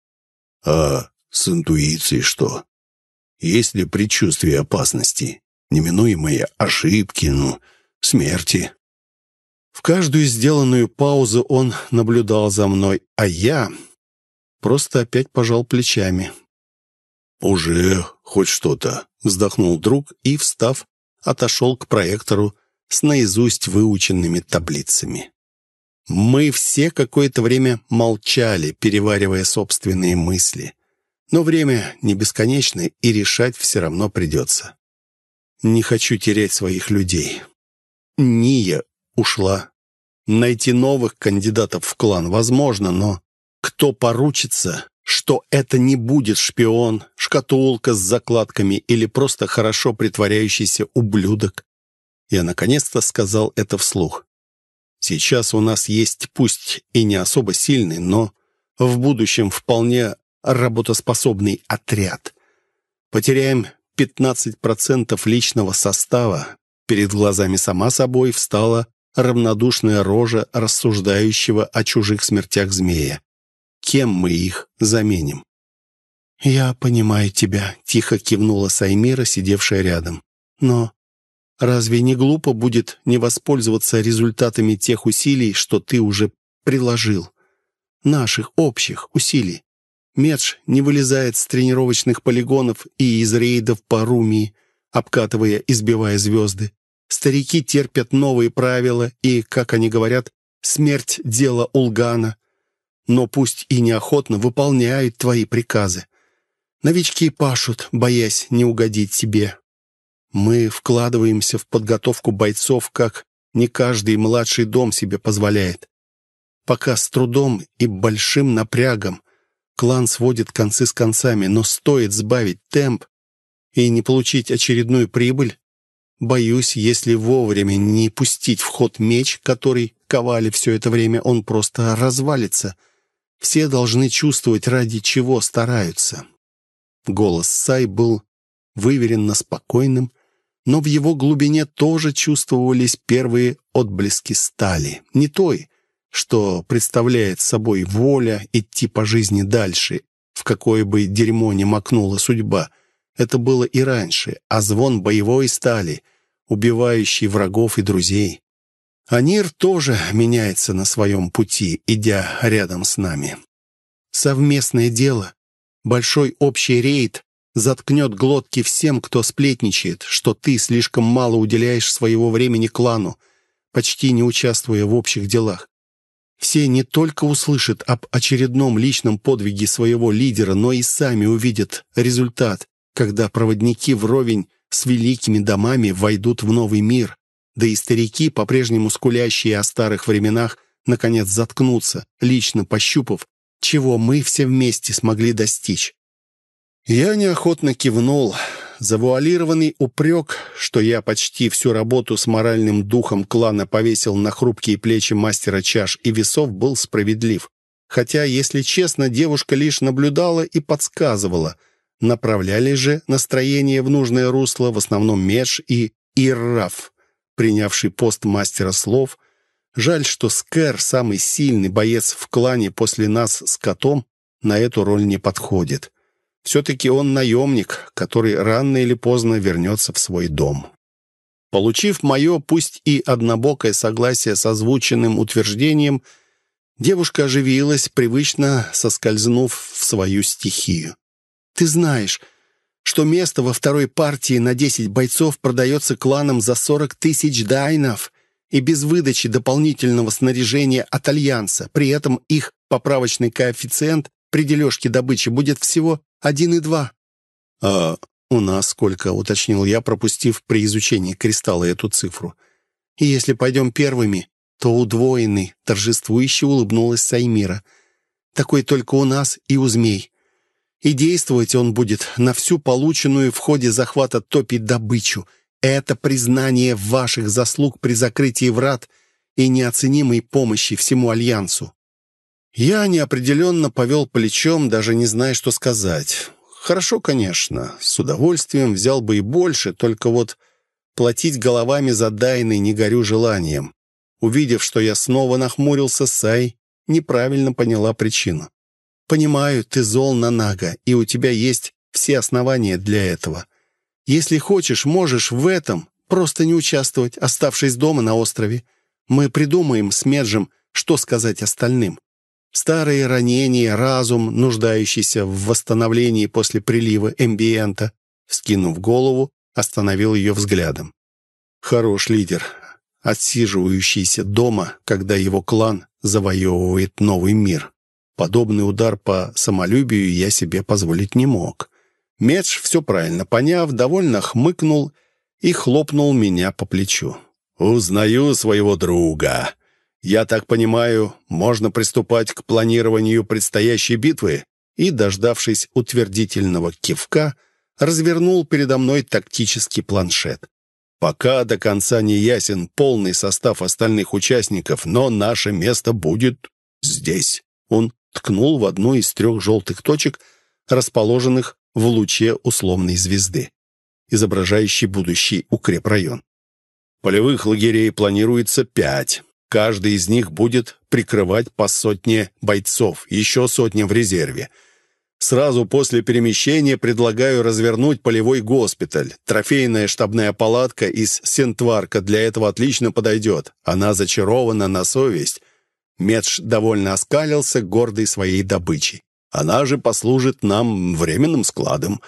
«А с интуицией что? Есть ли предчувствие опасности? Неминуемые ошибки, ну, смерти?» В каждую сделанную паузу он наблюдал за мной, а я просто опять пожал плечами. «Уже хоть что-то», — вздохнул друг и, встав, отошел к проектору с наизусть выученными таблицами. Мы все какое-то время молчали, переваривая собственные мысли. Но время не бесконечно, и решать все равно придется. Не хочу терять своих людей. Ния ушла. Найти новых кандидатов в клан возможно, но кто поручится, что это не будет шпион, шкатулка с закладками или просто хорошо притворяющийся ублюдок. Я наконец-то сказал это вслух. Сейчас у нас есть, пусть и не особо сильный, но в будущем вполне работоспособный отряд. Потеряем 15% личного состава. Перед глазами сама собой встала равнодушная рожа рассуждающего о чужих смертях змея кем мы их заменим. «Я понимаю тебя», — тихо кивнула Саймира, сидевшая рядом. «Но разве не глупо будет не воспользоваться результатами тех усилий, что ты уже приложил? Наших общих усилий. Медж не вылезает с тренировочных полигонов и из рейдов по Румии, обкатывая и сбивая звезды. Старики терпят новые правила и, как они говорят, смерть — дело Улгана но пусть и неохотно выполняют твои приказы. Новички пашут, боясь не угодить себе. Мы вкладываемся в подготовку бойцов, как не каждый младший дом себе позволяет. Пока с трудом и большим напрягом клан сводит концы с концами, но стоит сбавить темп и не получить очередную прибыль, боюсь, если вовремя не пустить в ход меч, который ковали все это время, он просто развалится — все должны чувствовать, ради чего стараются. Голос Сай был выверенно спокойным, но в его глубине тоже чувствовались первые отблески стали. Не той, что представляет собой воля идти по жизни дальше, в какое бы дерьмо ни макнула судьба. Это было и раньше, а звон боевой стали, убивающий врагов и друзей. Анир тоже меняется на своем пути, идя рядом с нами. Совместное дело, большой общий рейд заткнет глотки всем, кто сплетничает, что ты слишком мало уделяешь своего времени клану, почти не участвуя в общих делах. Все не только услышат об очередном личном подвиге своего лидера, но и сами увидят результат, когда проводники вровень с великими домами войдут в новый мир, да и старики, по-прежнему скулящие о старых временах, наконец заткнутся, лично пощупав, чего мы все вместе смогли достичь. Я неохотно кивнул. Завуалированный упрек, что я почти всю работу с моральным духом клана повесил на хрупкие плечи мастера чаш и весов, был справедлив. Хотя, если честно, девушка лишь наблюдала и подсказывала. Направляли же настроение в нужное русло в основном Медж и Ирраф, принявший пост мастера слов. Жаль, что Скэр, самый сильный боец в клане после нас с котом, на эту роль не подходит. Все-таки он наемник, который рано или поздно вернется в свой дом. Получив мое, пусть и однобокое согласие с озвученным утверждением, девушка оживилась, привычно соскользнув в свою стихию. «Ты знаешь, что место во второй партии на 10 бойцов продается кланом за 40 тысяч дайнов и без выдачи дополнительного снаряжения от Альянса. При этом их поправочный коэффициент при дележке добычи будет всего один и два». «А у нас сколько?» — уточнил я, пропустив при изучении кристалла эту цифру. «И если пойдем первыми, то удвоенный», — торжествующе улыбнулась Саймира. «Такой только у нас и у змей. И действовать он будет на всю полученную в ходе захвата топи добычу. Это признание ваших заслуг при закрытии врат и неоценимой помощи всему Альянсу. Я неопределенно повел плечом, даже не зная, что сказать. Хорошо, конечно, с удовольствием взял бы и больше, только вот платить головами за Дайны не горю желанием. Увидев, что я снова нахмурился, Сай неправильно поняла причину. «Понимаю, ты зол на Нага, и у тебя есть все основания для этого. Если хочешь, можешь в этом просто не участвовать, оставшись дома на острове. Мы придумаем с Меджем, что сказать остальным. Старые ранения, разум, нуждающийся в восстановлении после прилива эмбиента, скинув голову, остановил ее взглядом. Хорош лидер, отсиживающийся дома, когда его клан завоевывает новый мир. Подобный удар по самолюбию я себе позволить не мог. Медж, все правильно поняв, довольно хмыкнул и хлопнул меня по плечу. «Узнаю своего друга. Я так понимаю, можно приступать к планированию предстоящей битвы?» И, дождавшись утвердительного кивка, развернул передо мной тактический планшет. Пока до конца не ясен полный состав остальных участников, но наше место будет здесь. Он ткнул в одну из трех желтых точек, расположенных в луче условной звезды, изображающей будущий укрепрайон. Полевых лагерей планируется пять. Каждый из них будет прикрывать по сотне бойцов, еще сотня в резерве. Сразу после перемещения предлагаю развернуть полевой госпиталь. Трофейная штабная палатка из Сентварка для этого отлично подойдет. Она зачарована на совесть. Медж довольно оскалился, гордый своей добычей. Она же послужит нам временным складом.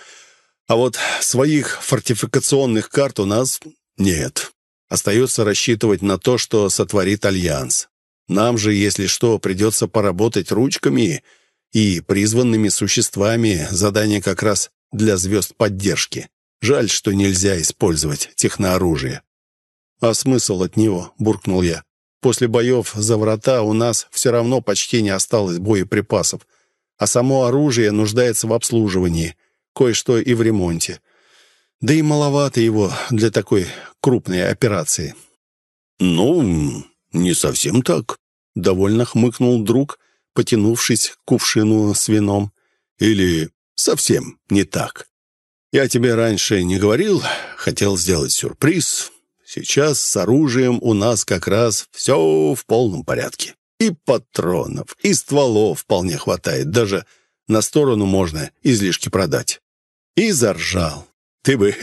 А вот своих фортификационных карт у нас нет. Остается рассчитывать на то, что сотворит Альянс. Нам же, если что, придется поработать ручками и призванными существами. Задание как раз для звезд поддержки. Жаль, что нельзя использовать технооружие. «А смысл от него?» — буркнул я. «После боев за врата у нас все равно почти не осталось боеприпасов, а само оружие нуждается в обслуживании, кое-что и в ремонте. Да и маловато его для такой крупной операции. «Ну, не совсем так», — довольно хмыкнул друг, потянувшись к кувшину с вином. «Или совсем не так. Я тебе раньше не говорил, хотел сделать сюрприз. Сейчас с оружием у нас как раз все в полном порядке. И патронов, и стволов вполне хватает. Даже на сторону можно излишки продать. И заржал. Ты бы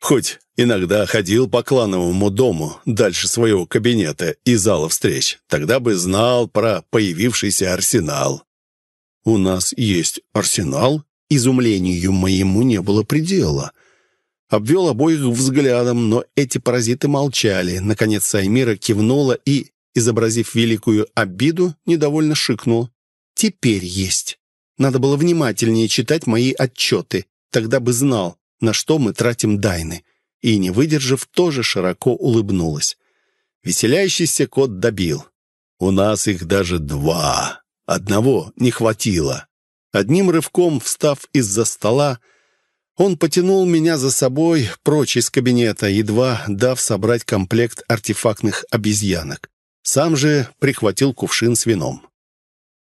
хоть иногда ходил по клановому дому дальше своего кабинета и зала встреч. Тогда бы знал про появившийся арсенал. «У нас есть арсенал?» Изумлению моему не было предела. Обвел обоих взглядом, но эти паразиты молчали. Наконец Саймира кивнула и, изобразив великую обиду, недовольно шикнул. «Теперь есть. Надо было внимательнее читать мои отчеты. Тогда бы знал, на что мы тратим дайны». И, не выдержав, тоже широко улыбнулась. Веселяющийся кот добил. «У нас их даже два. Одного не хватило». Одним рывком, встав из-за стола, он потянул меня за собой прочь из кабинета, едва дав собрать комплект артефактных обезьянок. Сам же прихватил кувшин с вином.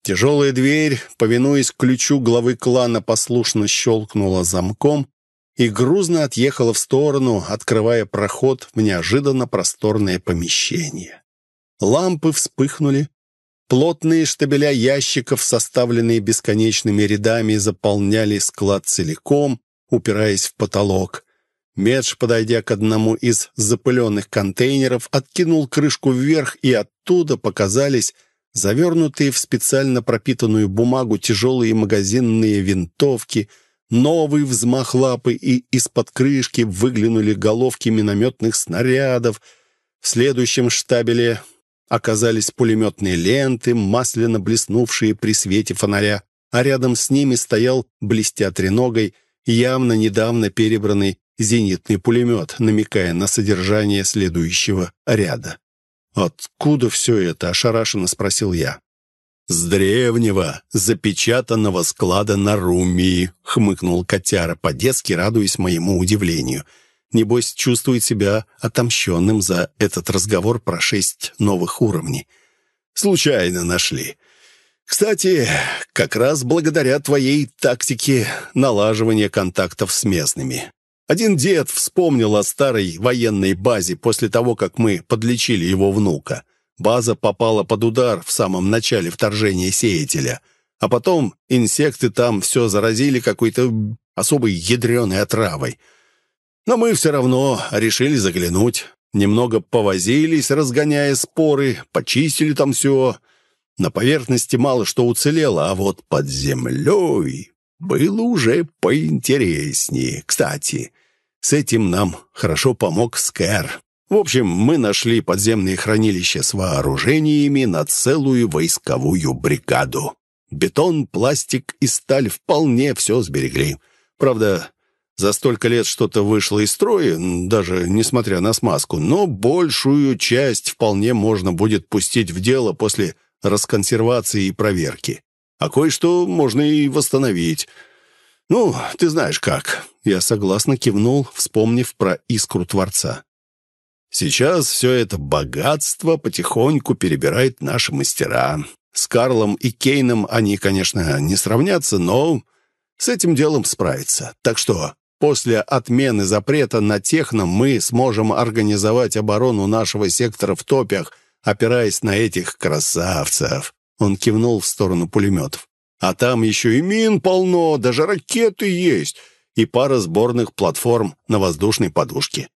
Тяжелая дверь, повинуясь ключу главы клана, послушно щелкнула замком и грузно отъехала в сторону, открывая проход в неожиданно просторное помещение. Лампы вспыхнули, Плотные штабеля ящиков, составленные бесконечными рядами, заполняли склад целиком, упираясь в потолок. Медж, подойдя к одному из запыленных контейнеров, откинул крышку вверх, и оттуда показались завернутые в специально пропитанную бумагу тяжелые магазинные винтовки, новый взмах лапы, и из-под крышки выглянули головки минометных снарядов. В следующем штабеле оказались пулеметные ленты, масляно блеснувшие при свете фонаря, а рядом с ними стоял, блестя треногой, явно недавно перебранный зенитный пулемет, намекая на содержание следующего ряда. «Откуда все это?» – ошарашенно спросил я. «С древнего, запечатанного склада на Румии», — хмыкнул котяра, по-детски радуясь моему удивлению. Небось, чувствует себя отомщенным за этот разговор про шесть новых уровней. «Случайно нашли. Кстати, как раз благодаря твоей тактике налаживания контактов с местными. Один дед вспомнил о старой военной базе после того, как мы подлечили его внука. База попала под удар в самом начале вторжения сеятеля, а потом инсекты там все заразили какой-то особой ядреной отравой. Но мы все равно решили заглянуть. Немного повозились, разгоняя споры, почистили там все, на поверхности мало что уцелело, а вот под землей было уже поинтереснее. Кстати, с этим нам хорошо помог Скэр. В общем, мы нашли подземные хранилища с вооружениями на целую войсковую бригаду. Бетон, пластик и сталь вполне все сберегли. Правда, за столько лет что-то вышло из строя, даже несмотря на смазку, но большую часть вполне можно будет пустить в дело после расконсервации и проверки. А кое-что можно и восстановить. Ну, ты знаешь как. Я согласно кивнул, вспомнив про искру Творца. Сейчас все это богатство потихоньку перебирает наши мастера. С Карлом и Кейном они, конечно, не сравнятся, но с этим делом справятся. Так что после отмены запрета на техно мы сможем организовать оборону нашего сектора в топях – опираясь на этих красавцев. Он кивнул в сторону пулеметов. А там еще и мин полно, даже ракеты есть, и пара сборных платформ на воздушной подушке.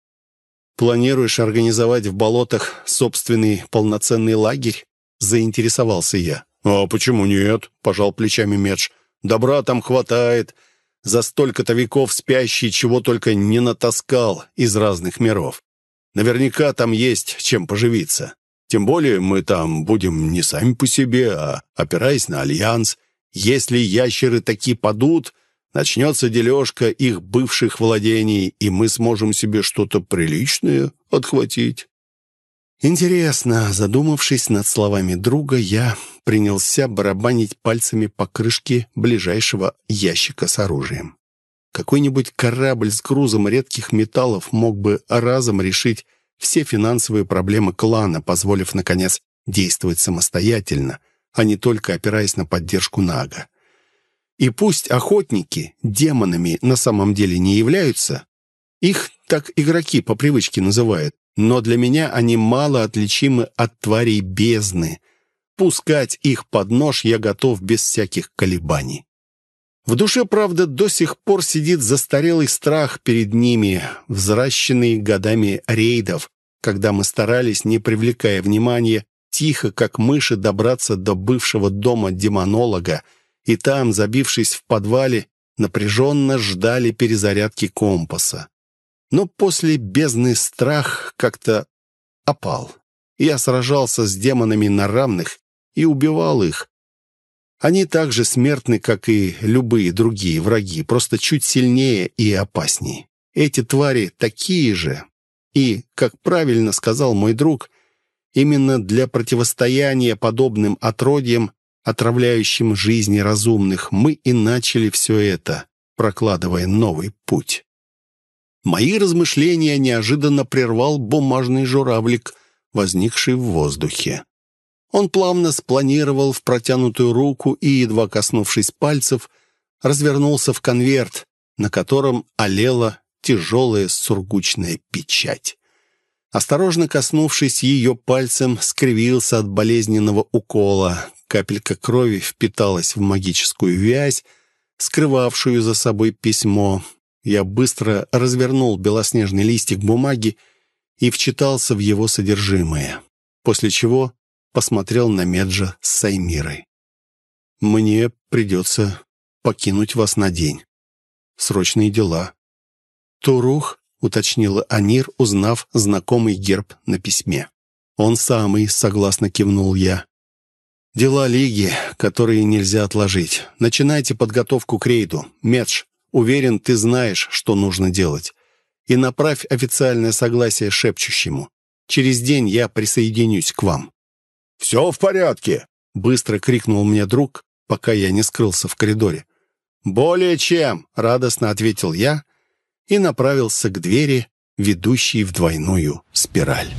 Планируешь организовать в болотах собственный полноценный лагерь? Заинтересовался я. «А почему нет?» – пожал плечами Медж. «Добра там хватает. За столько-то веков спящий чего только не натаскал из разных миров. Наверняка там есть чем поживиться. Тем более мы там будем не сами по себе, а опираясь на альянс. Если ящеры таки падут, начнется дележка их бывших владений, и мы сможем себе что-то приличное отхватить. Интересно, задумавшись над словами друга, я принялся барабанить пальцами по крышке ближайшего ящика с оружием. Какой-нибудь корабль с грузом редких металлов мог бы разом решить все финансовые проблемы клана, позволив, наконец, действовать самостоятельно, а не только опираясь на поддержку Нага. И пусть охотники демонами на самом деле не являются, их так игроки по привычке называют, но для меня они мало отличимы от тварей бездны. пускать их под нож я готов без всяких колебаний. В душе, правда, до сих пор сидит застарелый страх перед ними, взращенный годами рейдов, когда мы старались, не привлекая внимания, тихо, как мыши, добраться до бывшего дома демонолога, и там, забившись в подвале, напряженно ждали перезарядки компаса. Но после бездны страх как-то опал. Я сражался с демонами на равных и убивал их, они так же смертны, как и любые другие враги, просто чуть сильнее и опаснее. Эти твари такие же. И, как правильно сказал мой друг, именно для противостояния подобным отродьям, отравляющим жизни разумных, мы и начали все это, прокладывая новый путь. Мои размышления неожиданно прервал бумажный журавлик, возникший в воздухе. Он плавно спланировал в протянутую руку и, едва коснувшись пальцев, развернулся в конверт, на котором олела тяжелая сургучная печать. Осторожно коснувшись ее пальцем, скривился от болезненного укола. Капелька крови впиталась в магическую вязь, скрывавшую за собой письмо. Я быстро развернул белоснежный листик бумаги и вчитался в его содержимое, после чего посмотрел на Меджа с Саймирой. «Мне придется покинуть вас на день. Срочные дела». «Турух», — уточнила Анир, узнав знакомый герб на письме. «Он самый», — согласно кивнул я. «Дела Лиги, которые нельзя отложить. Начинайте подготовку к рейду. Медж, уверен, ты знаешь, что нужно делать. И направь официальное согласие шепчущему. Через день я присоединюсь к вам». «Все в порядке!» — быстро крикнул мне друг, пока я не скрылся в коридоре. «Более чем!» — радостно ответил я и направился к двери, ведущей в двойную спираль.